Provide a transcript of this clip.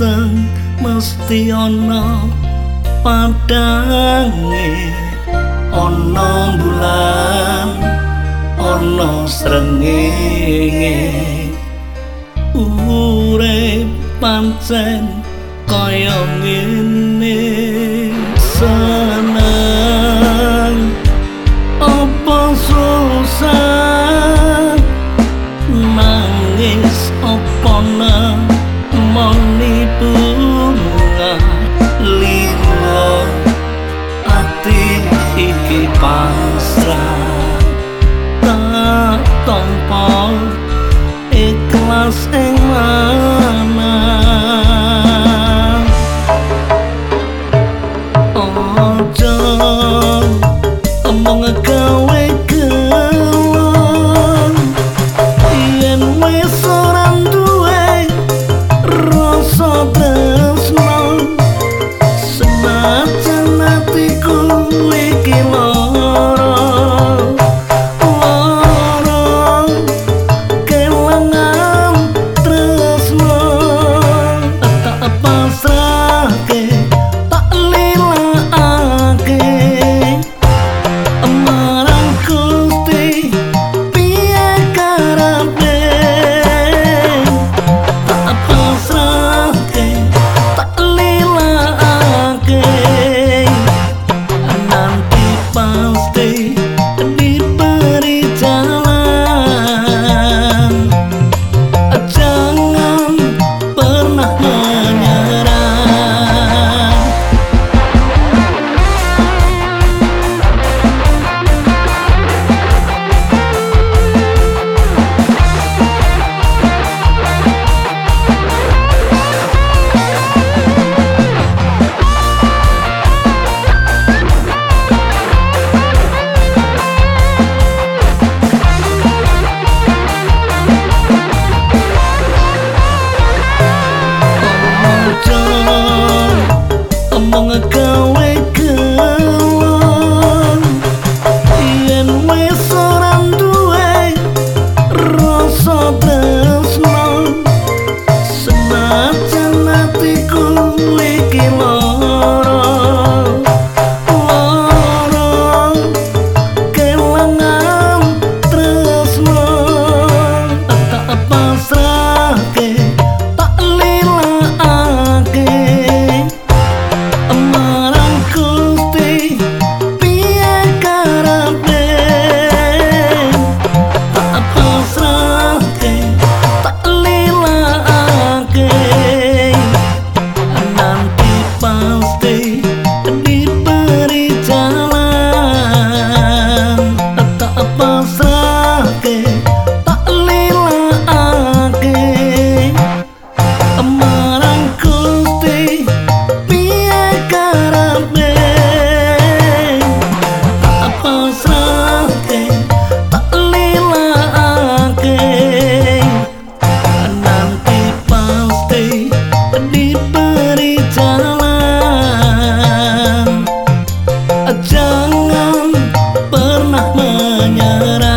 mateng mesti ana padange. Ana bulan ana srengenge. Urip pancen kaya ngene. tompo ikhlas ing lan pão cara